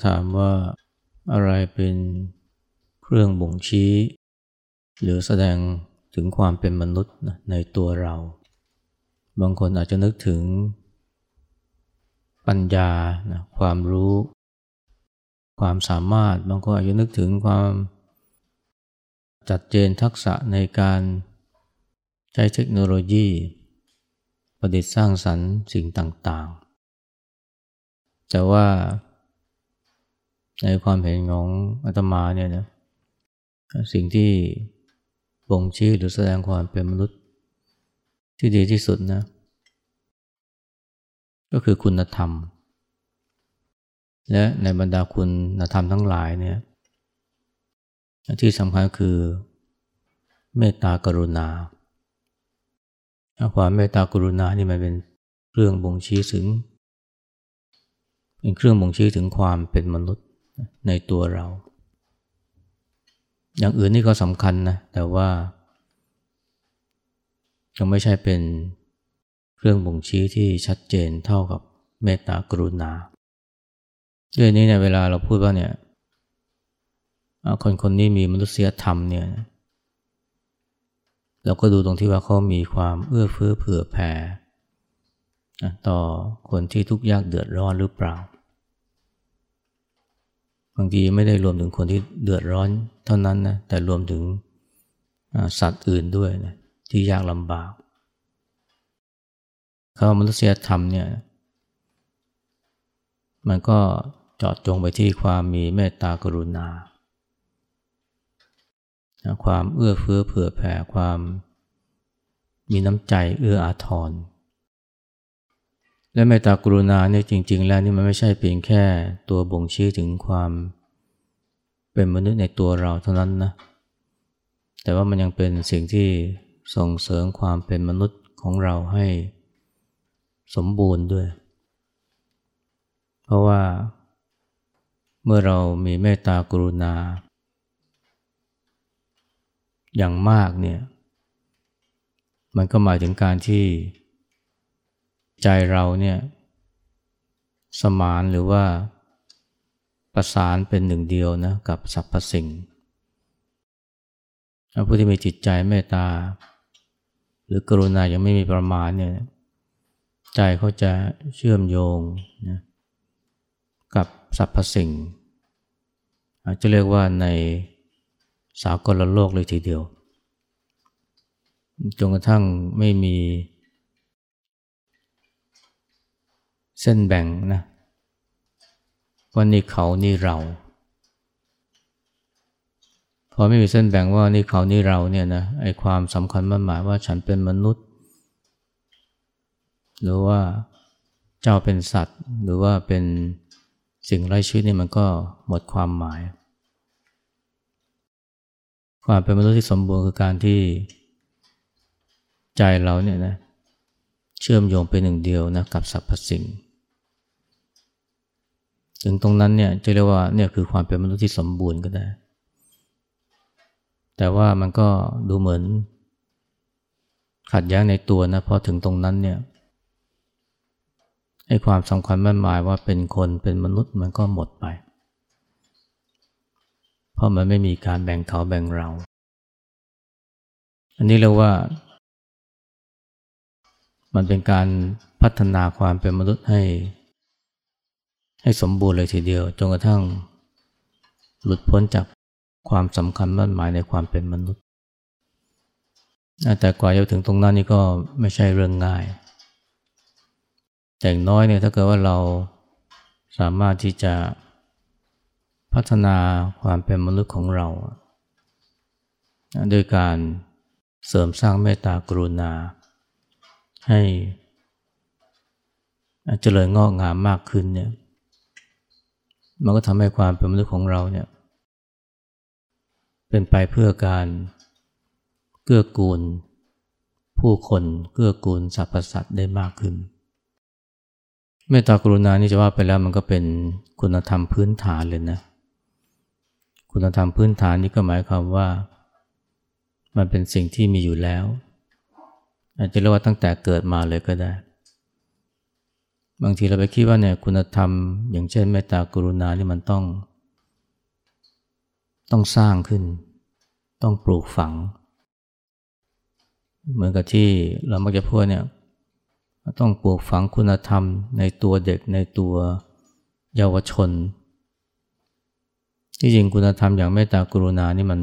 ถ้าถามว่าอะไรเป็นเครื่องบ่งชี้ หรือแสดงถึงความเป็นมนุษย์ในตัวเรา บางคนอาจจะนึกถึงปัญญานะความรู้ ความสามารถ บางคนอาจจะนึกถึงความจัดเจนทักษะในการใช้เทคโนโลยี ประดิษฐ์สร้างสรรค์สิ่งต่างๆ แต่ว่า ในความเห็นของอาตมาเนี่ยนะสิ่งที่บ่งชี้หรือแสดงความเป็นมนุษย์ ที่ดีที่สุดนะ ก็คือคุณธรรม และในบรรดาคุณธรรมทั้งหลายเนี่ยที่สำคัญคือเมตตากรุณาความเมตตากรุณานี่มันเป็นเครื่องบ่งชี้ถึง เป็นเครื่องบ่งชี้ถึงความเป็นมนุษย์ ในตัวเรา อย่างอื่นนี่ก็สำคัญนะ แต่ว่า ยังไม่ใช่เป็นเครื่องบ่งชี้ที่ชัดเจนเท่ากับเมตตากรุณาเรื่องนี้เนี่ยเวลาเราพูดว่าเนี่ยคนคนนี้มีมนุษยธรรมเนี่ยเราก็ดูตรงที่ว่าเขามีความเอื้อเฟื้อเผื่อแผ่ต่อคนที่ทุกข์ยากเดือดร้อนหรือเปล่า บางทีไม่ได้รวมถึงคนที่เดือดร้อนเท่านั้นนะแต่รวมถึงสัตว์อื่นด้วยนะที่ยากลำบากคำมนุษยธรรมเนี่ยมันก็เจาะจงไปที่ความมีเมตตากรุณา ความเอื้อเฟื้อเผื่อแผ่ความมีน้ำใจเอื้ออาทร และเมตตากรุณาเนี่ยจริง ๆ แล้วนี่มันไม่ใช่เพียงแค่ตัวบ่งชี้ถึงความเป็นมนุษย์ในตัวเราเท่านั้นนะ แต่ว่ามันยังเป็นสิ่งที่ส่งเสริมความเป็นมนุษย์ของเราให้สมบูรณ์ด้วย เพราะว่าเมื่อเรามีเมตตากรุณา อย่างมากเนี่ย มันก็หมายถึงการที่ ใจเราเนี่ยสมานหรือว่าประสานเป็นหนึ่งเดียวนะกับสรรพสิ่งผู้ที่มีจิตใจเมตตา หรือกรุณายังไม่มีประมาณเนี่ยใจเขาจะเชื่อมโยงนะกับสรรพสิ่งอาจจะเรียกว่าในสากลโลกเลยทีเดียวจนกระทั่งไม่มี เส้นแบ่งนะว่านี่เขานี่เรา พอไม่มีเส้นแบ่งว่านี่เขานี่เราเนี่ยนะไอความสำคัญมันหมายว่าฉันเป็นมนุษย์ หรือว่าเจ้าเป็นสัตว์ หรือว่าเป็นสิ่งไร้ชีวิตนี่มันก็หมดความหมาย ความเป็นมนุษย์ที่สมบูรณ์คือการที่ใจเราเนี่ยนะเชื่อมโยงเป็นหนึ่งเดียวนะกับสรรพสิ่ง ถึงตรงนั้นเนี่ยจะเรียกว่าเนี่ยคือความเป็นมนุษย์ที่สมบูรณ์ก็ได้ แต่ว่ามันก็ดูเหมือน ขัดแย้งในตัวนะเพราะถึงตรงนั้นเนี่ยไอ้ความสำคัญมั่นหมายว่าเป็นคนเป็นมนุษย์มันก็หมดไป เพราะมันไม่มีการแบ่งเขาแบ่งเรา อันนี้เรียกว่า มันเป็นการพัฒนาความเป็นมนุษย์ให้ ให้สมบูรณ์เลยทีเดียว จนกระทั่ง หลุดพ้นจากความสำคัญมั่นหมายในความเป็นมนุษย์ แต่กว่าจะถึงตรงนั้นนี่ก็ไม่ใช่เรื่องง่าย แต่น้อยเนี่ยถ้าเกิดว่าเราสามารถที่จะพัฒนาความเป็นมนุษย์ของเรา โดยการเสริมสร้างเมตตากรุณา ให้เจริญงอกงามมากขึ้นเนี่ย มันก็ทำให้ความเป็นมนุษย์ของเราเนี่ยเป็นไปเพื่อการเกื้อกูล ผู้คนเกื้อกูลสรรพสัตว์ได้มากขึ้นเมตตากรุณานี่จะว่าไปแล้วมันก็เป็นคุณธรรมพื้นฐานเลยนะ คุณธรรมพื้นฐานนี่ก็หมายความว่า มันเป็นสิ่งที่มีอยู่แล้ว อาจจะเรียกว่าตั้งแต่เกิดมาเลยก็ได้ บางทีเราไปคิดว่าเนี่ยคุณธรรม อย่างเช่นเมตตากรุณานี่มันต้อง ต้องสร้างขึ้น ต้องปลูกฝัง เหมือนกับที่เรามักจะพูดเนี่ยต้องปลูกฝังคุณธรรมในตัวเด็กในตัวเยาวชน ที่จริงคุณธรรมอย่างเมตตากรุณานี่มัน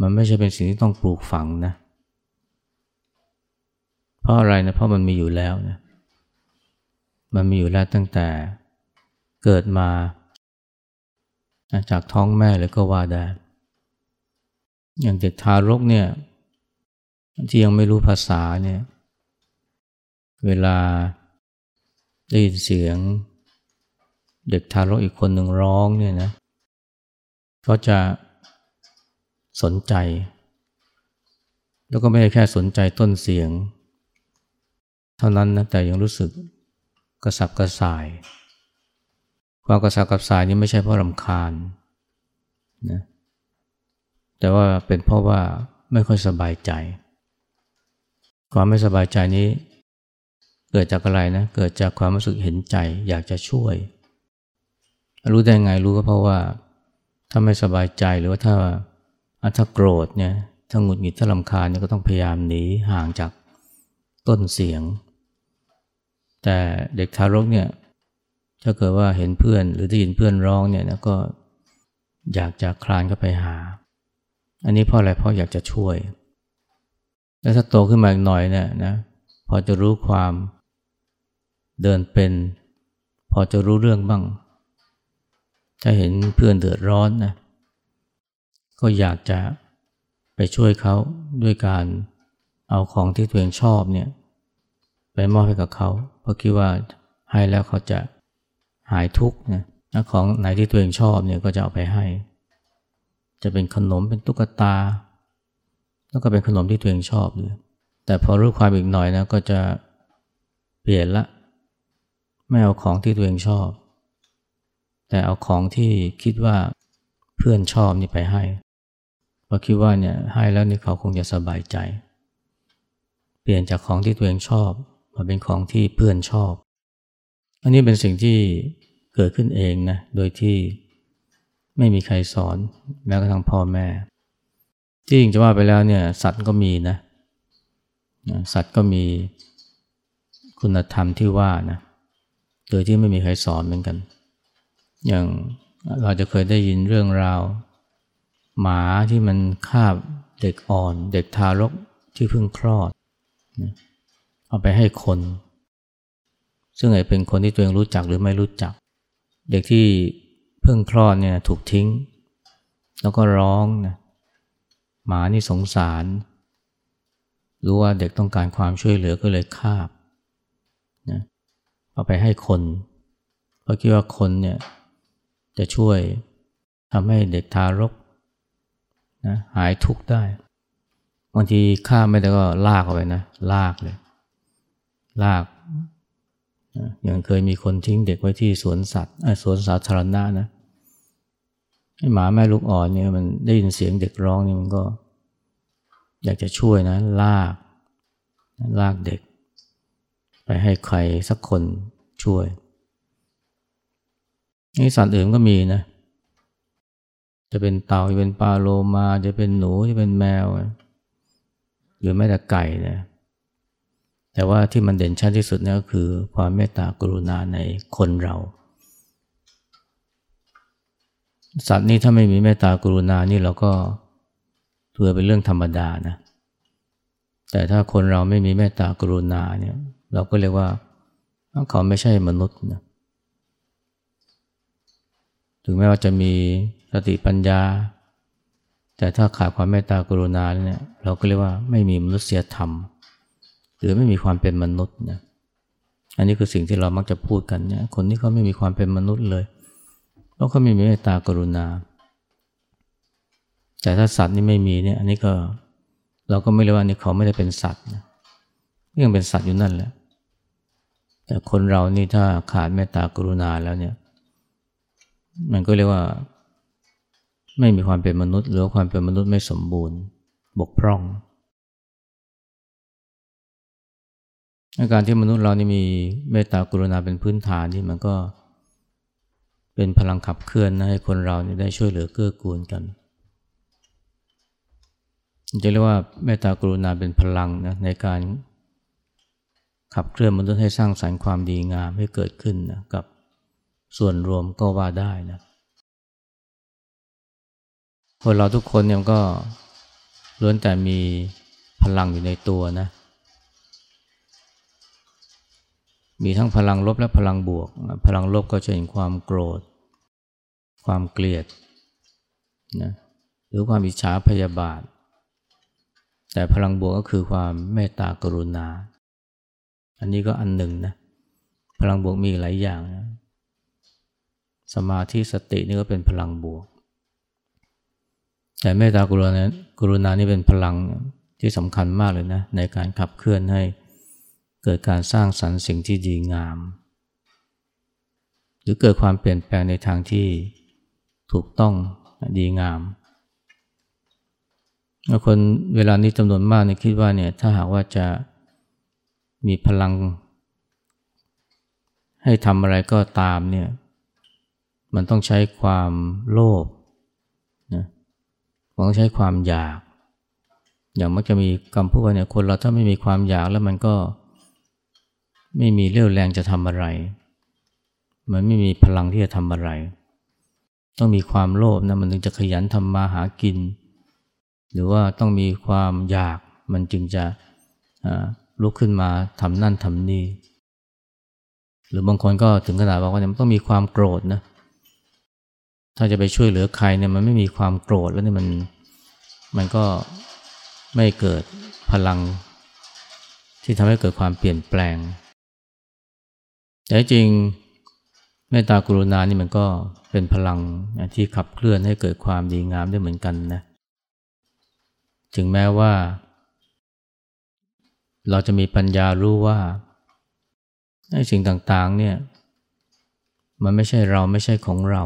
มันไม่ใช่เป็นสิ่งที่ต้องปลูกฝังนะ เพราะอะไรนะเพราะมันมีอยู่แล้วนะ มันมีอยู่แล้วตั้งแต่เกิดมา จากท้องแม่เลยก็ว่าได้ อย่างเด็กทารกเนี่ยที่ยังไม่รู้ภาษาเนี่ย เวลาได้ยินเสียง เด็กทารกอีกคนหนึ่งร้องเนี่ยนะก็จะสนใจ แล้วก็ไม่ได้แค่สนใจต้นเสียง เท่านั้นนะแต่ยังรู้สึก กระสับกระส่าย ความกระสับกระส่ายนี้ไม่ใช่เพราะรำคาญนะแต่ว่าเป็นเพราะว่าไม่ค่อยสบายใจ ความไม่สบายใจนี้ เกิดจากอะไรนะเกิดจากความรู้สึกเห็นใจ อยากจะช่วย รู้ได้ไงรู้ก็เพราะว่า ถ้าไม่สบายใจหรือว่าถ้าถ้าโกรธเนี่ยถ้าหงุดหงิดถ้าลำคาญเนี่ยก็ต้องพยายามหนีห่างจากต้นเสียง แต่เด็กทารกเนี่ยถ้าเกิดว่าเห็นเพื่อนหรือได้ยินเพื่อนร้องเนี่ยนะก็อยากจะคลานเข้าไปหา อันนี้เพราะอะไรเพราะอยากจะช่วย แล้วถ้าโตขึ้นมาอีกหน่อยเนี่ยนะพอจะรู้ความเดินเป็น พอจะรู้เรื่องบ้าง ถ้าเห็นเพื่อนเดือดร้อนนะก็อยากจะไปช่วยเขาด้วยการเอาของที่ตัวเองชอบเนี่ยไปมอบให้กับเขา เพราะคิดว่าให้แล้วเขาจะหายทุกข์นะของไหนที่ตัวเองชอบเนี่ยก็จะเอาไปให้ จะเป็นขนมเป็นตุ๊กตา แล้วก็เป็นขนมที่ตัวเองชอบด้วยแต่พอรู้ความอีกหน่อยนะก็จะเปลี่ยนละ ไม่เอาของที่ตัวเองชอบ แต่เอาของที่คิดว่าเพื่อนชอบนี่ไปให้เพราะคิดว่าเนี่ยให้แล้วนี่เขาคงจะสบายใจ เปลี่ยนจากของที่ตัวเองชอบ มาเป็นของที่เพื่อนชอบ อันนี้เป็นสิ่งที่เกิดขึ้นเองนะ โดยที่ไม่มีใครสอนแม้กระทั่งพ่อแม่ ที่จริงจะว่าไปแล้วเนี่ยสัตว์ก็มีนะสัตว์ก็มีคุณธรรมที่ว่านะโดยที่ไม่มีใครสอนเหมือนกัน อย่างเราจะเคยได้ยินเรื่องราว หมาที่มันคาบเด็กอ่อน เด็กทารกที่เพิ่งคลอด เอาไปให้คน ซึ่งอาจเป็นคนที่ตัวเองรู้จักหรือไม่รู้จัก เด็กที่เพิ่งคลอดเนี่ยถูกทิ้ง แล้วก็ร้องนะหมานี่สงสาร รู้ว่าเด็กต้องการความช่วยเหลือก็เลยคาบนะเอาไปให้คนเพราะคิดว่าคนเนี่ยจะช่วยทำให้เด็กทารกนะหายทุกข์ได้บางทีข้าไม่ได้ก็ลากเอาไปนะ ลากเลย ลากอย่างเคยมีคนทิ้งเด็กไว้ที่สวนสัตว์สวนสาธารณะนะให้หมาแม่ลูกอ่อนเนี่ยมันได้ยินเสียงเด็กร้องนี่มันก็ อยากจะช่วยนะลากลากเด็ก ไปให้ใครสักคนช่วยนี่สัตว์อื่นก็มีนะ จะเป็นเต่าจะเป็นปลาโลมา จะเป็นหนูจะเป็นแมว หรือแม้แต่ไก่นะ แต่ว่าที่มันเด่นชัดที่สุดนี่ก็คือความเมตตากรุณาในคนเรา สัตว์นี่ถ้าไม่มีเมตตากรุณานี่เราก็ถือเป็นเรื่องธรรมดานะแต่ถ้าคนเราไม่มีเมตตากรุณาเนี่ยเราก็เรียกว่าเขาไม่ใช่มนุษย์นะถึงแม้ว่าจะมีสติปัญญา แต่ถ้าขาดความเมตตากรุณาเนี่ยเราก็เรียกว่าไม่มีมนุษยธรรม หรือไม่มีความเป็นมนุษย์นะอันนี้คือสิ่งที่เรามักจะพูดกันเนี่ยคนที่เขาไม่มีความเป็นมนุษย์เลยเขาก็ไม่มีเมตตากรุณา แต่ถ้าสัตว์นี่ไม่มีเนี่ย อันนี้ก็เราก็ไม่เรียกว่านี่เขาไม่ได้เป็นสัตว์นะยังเป็นสัตว์อยู่นั่นแหละ แต่คนเรานี่ถ้าขาดเมตตากรุณาแล้วเนี่ย มันก็เรียกว่า ไม่มีความเป็นมนุษย์ หรือความเป็นมนุษย์ไม่สมบูรณ์ บกพร่อง อาการที่มนุษย์เรานี่มีเมตตากรุณาเป็นพื้นฐานนี่มันก็เป็นพลังขับเคลื่อนนะให้คนเรานี่ได้ช่วยเหลือเกื้อกูลกันจะเรียกว่าเมตตากรุณาเป็นพลังนะในการขับเคลื่อนมนุษย์ให้สร้างสรรค์ความดีงามให้เกิดขึ้นนะกับส่วนรวมก็ว่าได้นะคนเราทุกคนเนี่ยก็ล้วนแต่มีพลังอยู่ในตัวนะ มีทั้งพลังลบและพลังบวก พลังลบก็จะเห็นความโกรธ ความเกลียดนะหรือความอิจฉาพยาบาท แต่พลังบวกก็คือความเมตตากรุณา อันนี้ก็อันหนึ่งนะพลังบวกมีหลายอย่างนะสมาธิสตินี่ก็เป็นพลังบวก แต่เมตตากรุณากรุณานี่เป็นพลังที่สำคัญมากเลยนะในการขับเคลื่อนให้ เกิดการสร้างสรรค์สิ่งที่ดีงาม หรือเกิดความเปลี่ยนแปลงในทางที่ถูกต้องดีงามคนเวลานี้จำนวนมากเนี่ยคิดว่าเนี่ยถ้าหากว่าจะมีพลัง ให้ทำอะไรก็ตามเนี่ยมันต้องใช้ความโลภนะมันต้องใช้ความอยาก อย่างมักจะมีคำพูดว่าเนี่ยคนเราถ้าไม่มีความอยากแล้วมันก็ ไม่มีเรี่ยวแรงจะทำอะไร มันไม่มีพลังที่จะทำอะไร ต้องมีความโลภนะมันถึงจะขยันทำมาหากิน หรือว่าต้องมีความอยากมันจึงจะลุกขึ้นมาทำนั่นทำนี่ หรือบางคนก็ถึงขนาดบอกว่าเนี่ยมันต้องมีความโกรธนะ ถ้าจะไปช่วยเหลือใครเนี่ยมันไม่มีความโกรธแล้วเนี่ยมันมันก็ไม่เกิดพลังที่ทำให้เกิดความเปลี่ยนแปลง แต่จริงเมตตากรุณานี่มันก็เป็นพลังที่ขับเคลื่อนให้เกิดความดีงามได้เหมือนกันนะ ถึงแม้ว่า เราจะมีปัญญารู้ว่าไอ้สิ่งต่างๆเนี่ย มันไม่ใช่เราไม่ใช่ของเรา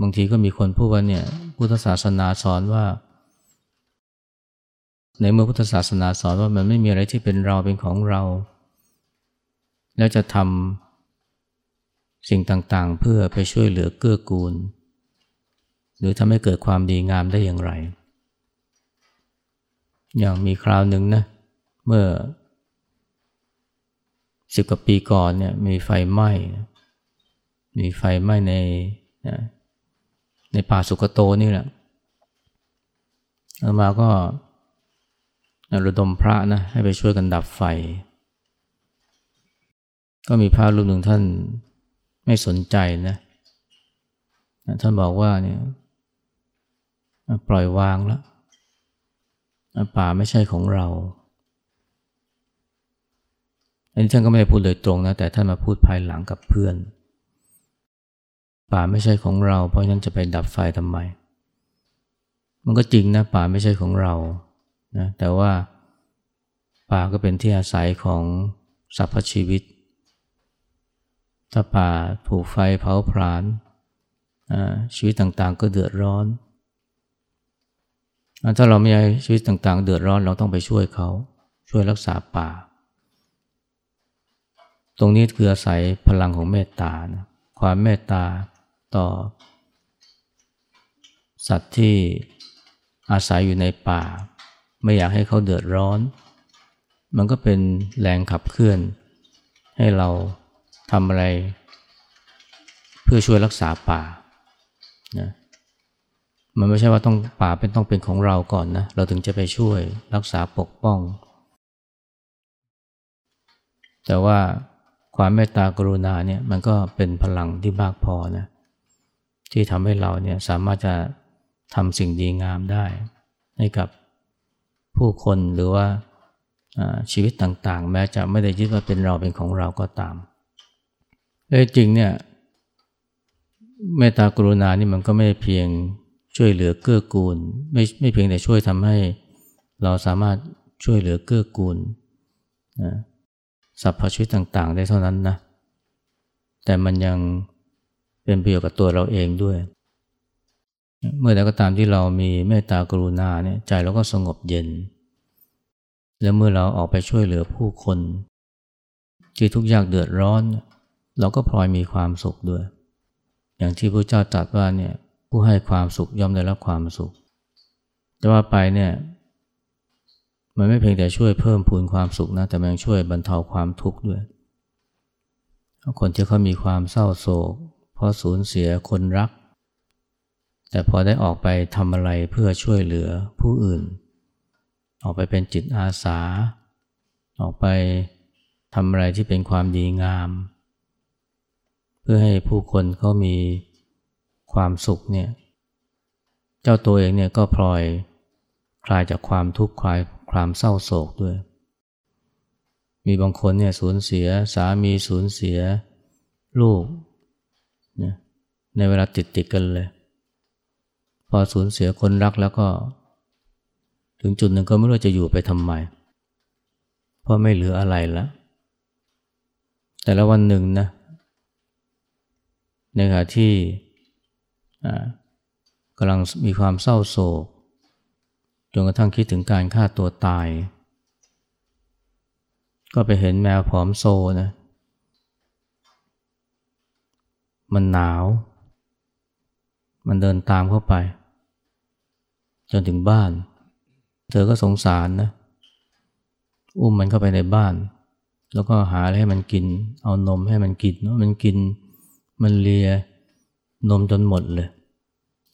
บางทีก็มีคนพูดว่าเนี่ยพุทธศาสนาสอนว่า ในเมื่อพุทธศาสนาสอนว่ามันไม่มีอะไรที่เป็นเราเป็นของเรา แล้วจะทำสิ่งต่างๆ เพื่อไปช่วยเหลือเกื้อกูล หรือทำให้เกิดความดีงามได้อย่างไร อย่างมีคราวหนึ่งนะเมื่อสิบกว่าปีก่อนเนี่ยมีไฟไหม้มีไฟไหม้ในในป่าสุกโตนี่แหละอามาก็ระดมพระนะให้ไปช่วยกันดับไฟ ก็มีพระรูปหนึ่งท่านไม่สนใจนะท่านบอกว่าเนี่ยปล่อยวางแล้วป่าไม่ใช่ของเราอันนี้ท่านก็ไม่ได้พูดโดยตรงนะแต่ท่านมาพูดภายหลังกับเพื่อน ป่าไม่ใช่ของเรา เพราะฉะนั้นจะไปดับไฟทำไม มันก็จริงนะป่าไม่ใช่ของเรานะแต่ว่าป่าก็เป็นที่อาศัยของสรรพชีวิต ถ้าป่าถูกไฟเผาผลาญชีวิตต่างๆ ก็เดือดร้อน ถ้าเราไม่อยากชีวิตต่างๆ เดือดร้อนเราต้องไปช่วยเขา ช่วยรักษาป่า ตรงนี้คืออาศัยพลังของเมตตานะความเมตตาต่อ สัตว์ที่อาศัยอยู่ในป่า ไม่อยากให้เขาเดือดร้อน มันก็เป็นแรงขับเคลื่อนให้เรา ทำอะไร เพื่อช่วยรักษาป่านะมันไม่ใช่ว่าต้องป่าเป็นต้องเป็นของเราก่อนนะ เราถึงจะไปช่วยรักษาปกป้อง แต่ว่าความเมตตากรุณาเนี่ยมันก็เป็นพลังที่มากพอนะที่ทำให้เราเนี่ยสามารถจะทำสิ่งดีงามได้ ให้กับผู้คนหรือว่าชีวิตต่างๆ แม้จะไม่ได้ยึดว่าเป็นเราเป็นของเราก็ตาม แต่จริงเนี่ยเมตตากรุณานี่มันก็ไม่เพียงช่วยเหลือเกื้อกูล ไม่ไม่เพียงแต่ช่วยทำให้เราสามารถช่วยเหลือเกื้อกูลนะสรรพชีวิตต่างๆ ได้เท่านั้นนะแต่มันยังเป็นประโยชน์กับตัวเราเองด้วย เมื่อใดก็ตามที่เรามีเมตตากรุณาเนี่ยใจเราก็สงบเย็น และเมื่อเราออกไปช่วยเหลือผู้คนที่ทุกข์ยากเดือดร้อน เราก็พลอยมีความสุขด้วย อย่างที่พระเจ้าตรัสว่าเนี่ยผู้ให้ความสุขย่อมได้รับความสุข แต่ว่าไปเนี่ยมันไม่เพียงแต่ช่วยเพิ่มพูนความสุขนะแต่มันยังช่วยบรรเทาความทุกข์ด้วย คนที่เขามีความเศร้าโศก เพราะสูญเสียคนรัก แต่พอได้ออกไปทำอะไรเพื่อช่วยเหลือผู้อื่น ออกไปเป็นจิตอาสา ออกไปทำอะไรที่เป็นความดีงาม เพื่อให้ผู้คนเขามีความสุขเนี่ยเจ้าตัวเองเนี่ยก็พลอยคลายจากความทุกข์คลายความเศร้าโศกด้วย มีบางคนเนี่ยสูญเสียสามีสูญเสียลูกในเวลาติดติดกันเลย พอสูญเสียคนรักแล้วก็ ถึงจุดหนึ่งก็ไม่รู้จะอยู่ไปทำไม เพราะไม่เหลืออะไรแล้ว แต่ละวันหนึ่งนะ ในขณะที่กำลังมีความเศร้าโศกจนกระทั่งคิดถึงการฆ่าตัวตาย ก็ไปเห็นแมวผอมโซนะมันหนาว มันเดินตามเข้าไป จนถึงบ้าน เธอก็สงสารนะ อุ้มมันเข้าไปในบ้าน แล้วก็หาอะไรให้มันกิน เอานมให้มันกินเนาะมันกิน มันเลียนมจนหมดเลย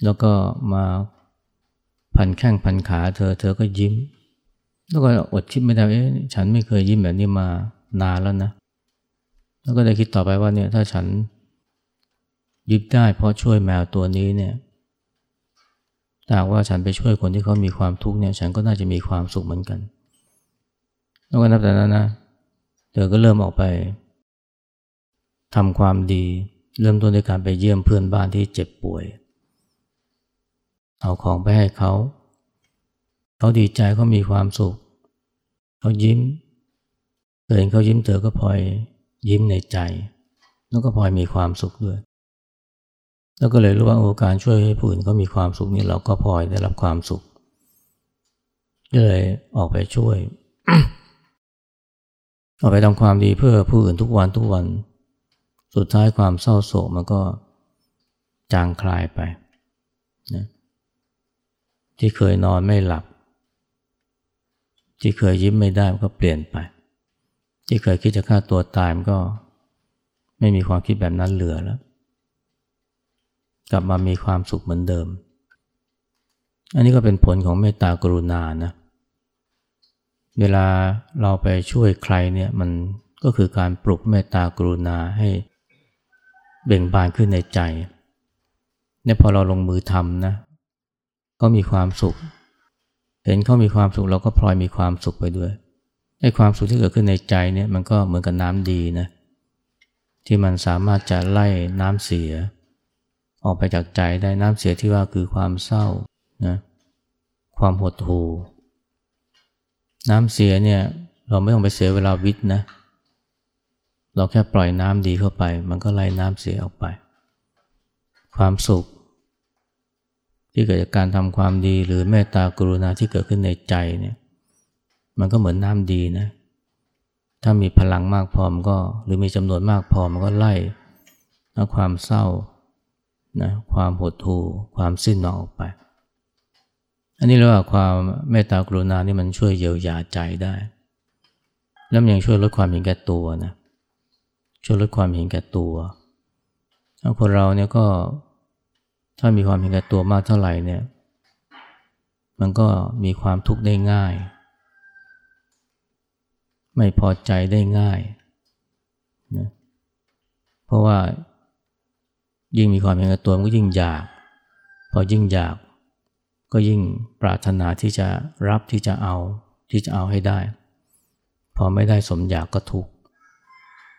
แล้วก็มาพันแข้งพันขาเธอ เธอก็ยิ้ม แล้วก็อดคิดไม่ได้เอ๊ะฉันไม่เคยยิ้มแบบนี้มานานแล้วนะ แล้วก็ได้คิดต่อไปว่าเนี่ยถ้าฉันยิ้มได้เพราะช่วยแมวตัวนี้เนี่ยถ้าว่าฉันไปช่วยคนที่เขามีความทุกข์เนี่ย ฉันก็น่าจะมีความสุขเหมือนกัน แล้วก็นับแต่นั้นนะ เธอก็เริ่มออกไปทำความดี เริ่มต้นด้วยการไปเยี่ยมเพื่อนบ้านที่เจ็บป่วย เอาของไปให้เขา เขาดีใจเขามีความสุข เขายิ้มเธอเห็นเขายิ้มเธอก็พลอยยิ้มในใจ แล้วก็พลอยมีความสุขด้วย แล้วก็เลยรู้ว่าโอการช่วยให้ผู้อื่นเขามีความสุขนี่เราก็พลอยได้รับความสุขก็เลยออกไปช่วยออกไปทำความดีเพื่อผู้อื่นทุกวันทุกวัน สุดท้ายความเศร้าโศกมันก็จางคลายไปนะที่เคยนอนไม่หลับ ที่เคยยิ้มไม่ได้มันก็เปลี่ยนไป ที่เคยคิดจะฆ่าตัวตายมันก็ไม่มีความคิดแบบนั้นเหลือแล้ว กลับมามีความสุขเหมือนเดิม อันนี้ก็เป็นผลของเมตตากรุณานะเวลาเราไปช่วยใครเนี่ยมันก็คือการปลุกเมตตากรุณาให้ เบ่งบานขึ้นในใจเนี่ยพอเราลงมือทำนะเขามีความสุข เห็นเขามีความสุขเราก็พลอยมีความสุขไปด้วยไอ้ความสุขที่เกิดขึ้นในใจเนี่ยมันก็เหมือนกับน้ำดีนะ ที่มันสามารถจะไล่น้ำเสีย ออกไปจากใจได้น้ำเสียที่ว่าคือความเศร้านะความหดหู่น้ำเสียเนี่ยเราไม่ต้องไปเสียเวลาวิทย์นะเราแค่ปล่อยน้ำดีเข้าไป มันก็ไล่น้ำเสียออกไป ความสุข ที่เกิดจากการทำความดีหรือเมตตากรุณาที่เกิดขึ้นในใจเนี่ย มันก็เหมือนน้ำดีนะ ถ้ามีพลังมากพอมันก็หรือมีจำนวนมากพอมันก็ไล่ความเศร้านะความหดหู่ความสิ้นหนออกไป อันนี้เรียกว่าความเมตตากรุณานี่มันช่วยเยียวยาใจได้ แล้วมันยังช่วยลดความเห็นแก่ตัวนะ ช่วยลดความเห็นแก่ตัวคนเราเนี่ยก็ถ้ามีความเห็นแก่ตัวมากเท่าไหร่เนี่ย มันก็มีความทุกข์ได้ง่าย ไม่พอใจได้ง่ายนะเพราะว่ายิ่งมีความเห็นแก่ตัวมันก็ยิ่งอยาก พอยิ่งอยาก ก็ยิ่งปรารถนาที่จะรับที่จะเอาที่จะเอาให้ได้ พอไม่ได้สมอยากก็ทุกข์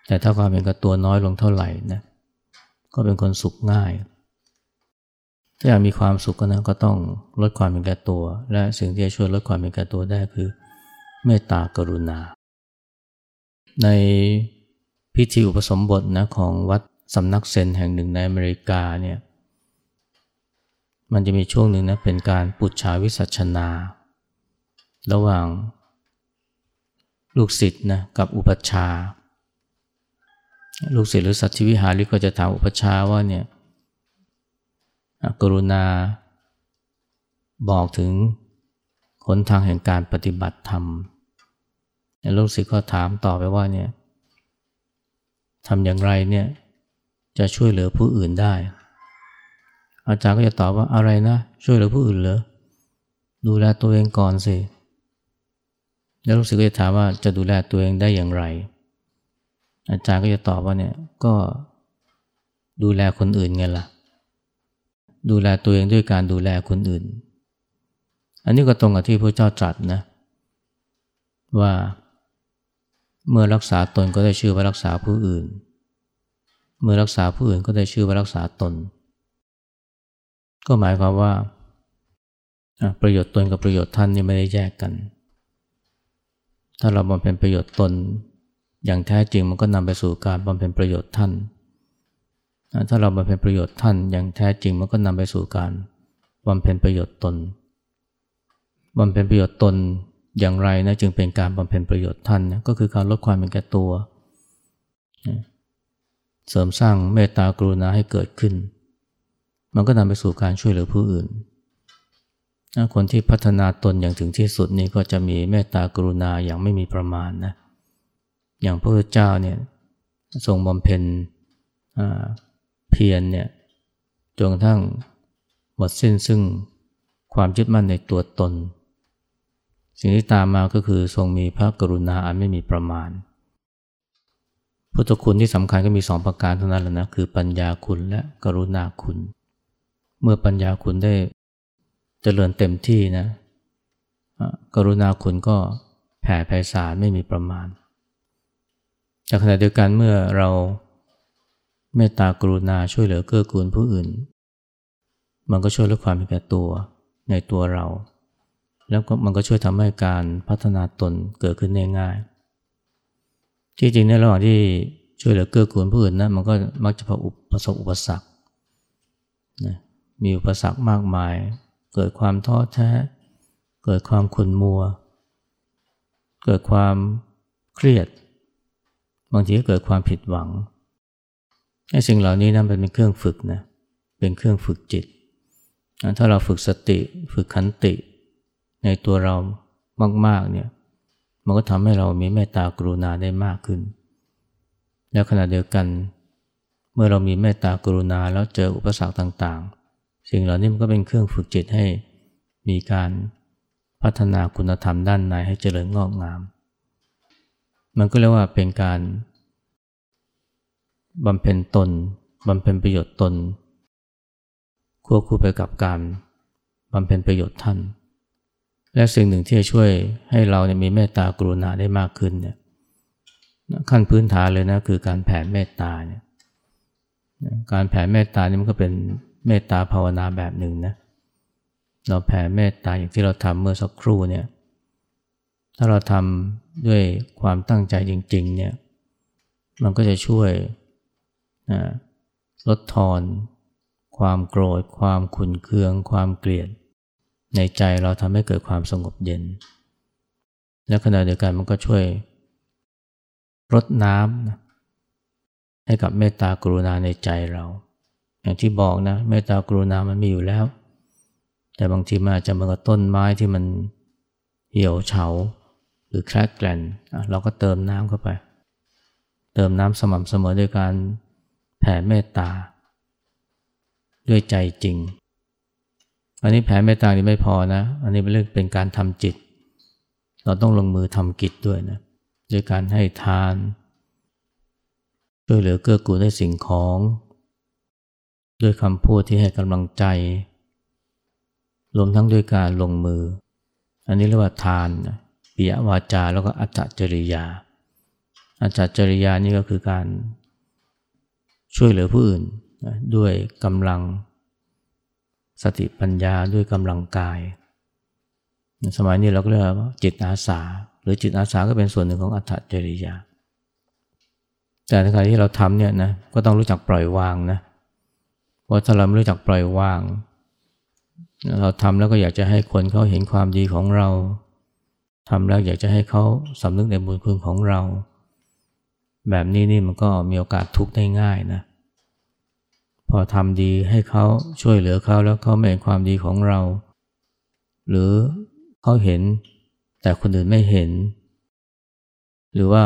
แต่ถ้าความเห็นแก่ตัวน้อยลงเท่าไหร่นะก็เป็นคนสุขง่าย ถ้าอยากมีความสุขก็นะก็ต้องลดความเป็นแก่ตัว และสิ่งที่จะช่วยลดความเป็นแก่ตัวได้คือเมตตากรุณา ในพิธีอุปสมบทนะของวัดสำนักเซนแห่งหนึ่งในอเมริกาเนี่ยมันจะมีช่วงหนึ่งนะเป็นการปุจฉาวิสัชนา ระหว่างลูกศิษย์นะกับอุปชา ลูกศิษย์หรือสัตว์ที่วิหาริก็จะถามอุปชาว่าเนี่ยกรุณาบอกถึงหนทางแห่งการปฏิบัติธรรมลูกศิษย์ก็ถามต่อไปว่าเนี่ยทำอย่างไรเนี่ยจะช่วยเหลือผู้อื่นได้ อาจารย์ก็จะตอบว่าอะไรนะ ช่วยเหลือผู้อื่นเหรอดูแลตัวเองก่อนสิ แล้วลูกศิษย์ก็จะถามว่าจะดูแลตัวเองได้อย่างไร อาจารย์ก็จะตอบว่าเนี่ยก็ดูแลคนอื่นไงล่ะ ดูแลตัวเองด้วยการดูแลคนอื่น อันนี้ก็ตรงกับที่พระเจ้าตรัสนะว่าเมื่อรักษาตนก็ได้ชื่อว่ารักษาผู้อื่น เมื่อรักษาผู้อื่นก็ได้ชื่อว่ารักษาตน ก็หมายความว่า ประโยชน์ตนกับประโยชน์ท่านนี่ไม่ได้แยกกัน ถ้าเราบำเพ็ญประโยชน์ตน อย่างแท้จริงมันก็นำไปสู่การบำเพ็ญประโยชน์ท่าน ถ้าเราบำเพ็ญประโยชน์ท่าน อย่างแท้จริงมันก็นำไปสู่การบำเพ็ญประโยชน์ตนบำเพ็ญประโยชน์ตนอย่างไรนะจึงเป็นการบำเพ็ญประโยชน์ท่านนะก็คือการลดความเป็นแก่ตัว เสริมสร้างเมตตากรุณาให้เกิดขึ้น มันก็นำไปสู่การช่วยเหลือผู้อื่น คนที่พัฒนาตนอย่างถึงที่สุดนี่ก็จะมีเมตตากรุณาอย่างไม่มีประมาณนะ อย่างพระพุทธเจ้าเนี่ยทรงบำเพ็ญเพียรเนี่ยจนกระทั่งหมดสิ้นซึ่งความยึดมั่นในตัวตน สิ่งที่ตามมาก็คือทรงมีพระกรุณาอันไม่มีประมาณ พุทธคุณที่สำคัญก็มีสองประการเท่านั้นแหละนะคือปัญญาคุณและกรุณาคุณ เมื่อปัญญาคุณได้เจริญเต็มที่นะกรุณาคุณก็แผ่ไพศาลไม่มีประมาณ แต่ขณะเดียวกันเมื่อเราเมตตากรุณาช่วยเหลือเกื้อกูลผู้อื่น มันก็ช่วยลดความเป็นแก่ตัวในตัวเรา แล้วก็มันก็ช่วยทำให้การพัฒนาตนเกิดขึ้นง่ายๆที่จริงในระหว่างที่ช่วยเหลือเกื้อกูลผู้อื่นนะมันก็มักจะประสบอุปสรรคนะมีอุปสรรคมากมาย เกิดความท้อแท้ เกิดความขุ่นมัว เกิดความเครียด บางทีก็เกิดความผิดหวังไอ้สิ่งเหล่านี้นั้นเป็นเครื่องฝึกนะเป็นเครื่องฝึกจิต ถ้าเราฝึกสติฝึกขันติในตัวเรามากๆเนี่ยมันก็ทำให้เรามีเมตตากรุณาได้มากขึ้น แล้วขณะเดียวกัน เมื่อเรามีเมตตากรุณาแล้วเจออุปสรรคต่างๆ สิ่งเหล่านี้มันก็เป็นเครื่องฝึกจิตให้มีการพัฒนาคุณธรรมด้านในให้เจริญงอกงาม มันก็เรียกว่าเป็นการบำเพ็ญตนบำเพ็ญประโยชน์ตน ควบคู่ไปกับการบำเพ็ญประโยชน์ท่าน และสิ่งหนึ่งที่จะช่วยให้เราเนี่ยมีเมตตากรุณาได้มากขึ้นเนี่ยขั้นพื้นฐานเลยนะคือการแผ่เมตตาเนี่ยการแผ่เมตตานี่มันก็เป็นเมตตาภาวนาแบบหนึ่งนะเราแผ่เมตตาอย่างที่เราทำเมื่อสักครู่เนี่ย ถ้าเราทำด้วยความตั้งใจจริง ๆ เนี่ย มันก็จะช่วยลดทอนความโกรธ ความขุนเคือง ความเกลียด ในใจเราทำให้เกิดความสงบเย็น และขณะเดียวกันมันก็ช่วยรดน้ำให้กับเมตตากรุณาในใจเรา อย่างที่บอกนะเมตตากรุณามันมีอยู่แล้ว แต่บางทีมันอาจจะเหมือนกับต้นไม้ที่มันเหี่ยวเฉา หรือแคลกแกลนเราก็เติมน้ำเข้าไป เติมน้ำสม่ำเสมอโดยการแผ่เมตตา ด้วยใจจริง อันนี้แผ่เมตตานี่ไม่พอนะ อันนี้เป็นเรื่องเป็นการทำจิต เราต้องลงมือทำกิจด้วยนะด้วยการให้ทานช่วยเหลือเกื้อกูลได้สิ่งของ ด้วยคำพูดที่ให้กำลังใจรวมทั้งด้วยการลงมือ อันนี้เรียกว่าทานนะ ปิยวาจาแล้วก็อัจจริยา อัจจริยานี่ก็คือการช่วยเหลือผู้อื่นด้วยกำลังสติปัญญาด้วยกำลังกาย สมัยนี้เราก็เรียกว่าจิตอาสา หรือจิตอาสาก็เป็นส่วนหนึ่งของอัจจริยา แต่ในขณะที่เราทำเนี่ยนะก็ต้องรู้จักปล่อยวางนะเพราะถ้าเราไม่รู้จักปล่อยวาง เราทำแล้วก็อยากจะให้คนเขาเห็นความดีของเรา ทำแล้วอยากจะให้เขาสำนึกในบุญคุณของเรา แบบนี้นี่มันก็มีโอกาสทุกข์ได้ง่ายนะพอทำดีให้เขาช่วยเหลือเขาแล้วเขาไม่เห็นความดีของเรา หรือเขาเห็นแต่คนอื่นไม่เห็น หรือว่า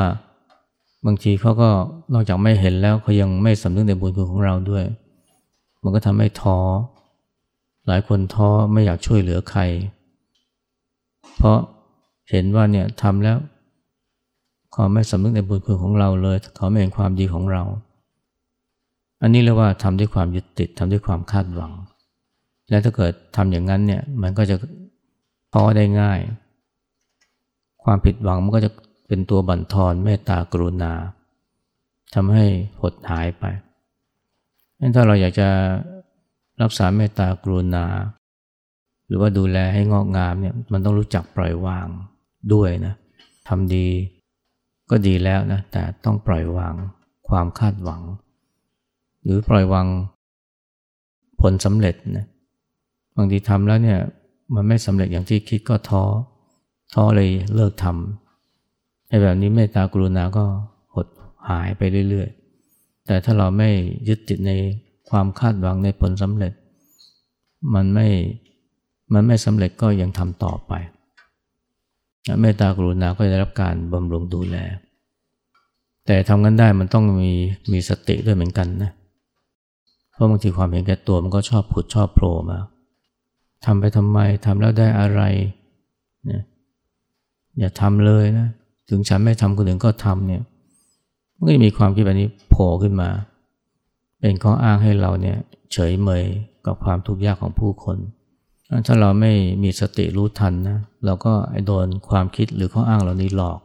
บางทีเขาก็นอกจากไม่เห็นแล้วเขายังไม่สำนึกในบุญคุณของเราด้วย มันก็ทำให้ท้อหลายคนท้อไม่อยากช่วยเหลือใคร เพราะ เห็นว่าเนี่ยทำแล้วเขาไม่สำนึกในบุญคุณของเราเลย เขาไม่เห็นความดีของเรา อันนี้เรียกว่าทำด้วยความยึดติดทำด้วยความคาดหวัง และถ้าเกิดทำอย่างนั้นเนี่ยมันก็จะท้อได้ง่าย ความผิดหวังมันก็จะเป็นตัวบั่นทอนเมตตากรุณาทำให้หดหายไปงั้นถ้าเราอยากจะรักษาเมตตากรุณา หรือว่าดูแลให้งอกงามเนี่ยมันต้องรู้จักปล่อยวาง ด้วยนะทำดีก็ดีแล้วนะ แต่ต้องปล่อยวางความคาดหวัง หรือปล่อยวางผลสำเร็จนะบางทีทำแล้วเนี่ยมันไม่สำเร็จอย่างที่คิดก็ท้อ ท้อเลยเลิกทำไอ้แบบนี้เมตตากรุณาก็หดหายไปเรื่อยๆ แต่ถ้าเราไม่ยึดติดในความคาดหวังในผลสำเร็จ มันไม่ มันไม่สำเร็จก็ยังทำต่อไป เมตตากรุณาก็จะได้รับการบำรุงดูแล แต่ทำกันได้มันต้องมีมีสติด้วยเหมือนกันนะ เพราะบางทีความเห็นแก่ตัวมันก็ชอบผุดชอบโผล่มาทำไปทำไมทำแล้วได้อะไรนะอย่าทำเลยนะ ถึงฉันไม่ทำคนอื่นก็ทำเนี่ยมันก็จะมีความคิดแบบนี้โผล่ขึ้นมา เป็นข้ออ้างให้เราเนี่ยเฉยเมยกับความทุกข์ยากของผู้คน ถ้าเราไม่มีสติรู้ทันนะเราก็โดนความคิดหรือข้ออ้างเหล่านี้หลอก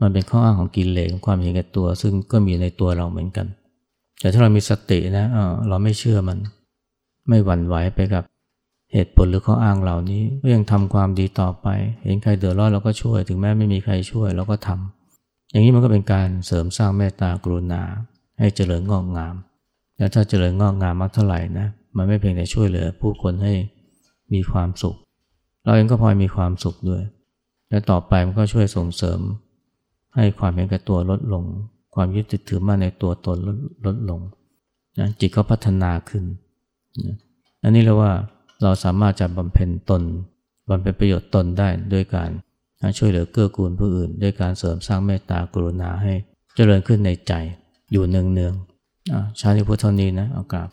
มันเป็นข้ออ้างของกิเลสของความเห็นแก่ตัว ซึ่งก็มีในตัวเราเหมือนกัน แต่ถ้าเรามีสตินะเราไม่เชื่อมัน ไม่หวั่นไหวไปกับเหตุผลหรือข้ออ้างเหล่านี้ก็ยังทำความดีต่อไป เห็นใครเดือดร้อนเราก็ช่วย ถึงแม้ไม่มีใครช่วยเราก็ทำอย่างนี้มันก็เป็นการเสริมสร้างเมตตากรุณา ให้เจริญงอกงาม แล้วถ้าเจริญงอกงามมากเท่าไหร่นะมันไม่เพียงแต่ช่วยเหลือผู้คนให้ มีความสุข เราเองก็พลอยมีความสุขด้วย และต่อไปมันก็ช่วยส่งเสริม ให้ความเห็นแก่ตัวลดลง ความยึดติดถือมั่นในตัวตนลดลดลงนะจิตก็พัฒนาขึ้นนะอันนี้เรียกว่าเราสามารถจะบำเพ็ญตนบำเพ็ญประโยชน์ตนได้ด้วยการช่วยเหลือเกื้อกูลผู้อื่น ด้วยการเสริมสร้างเมตตากรุณาให้เจริญขึ้นในใจอยู่เนืองๆชาติพุทธนี้นะเอากราบ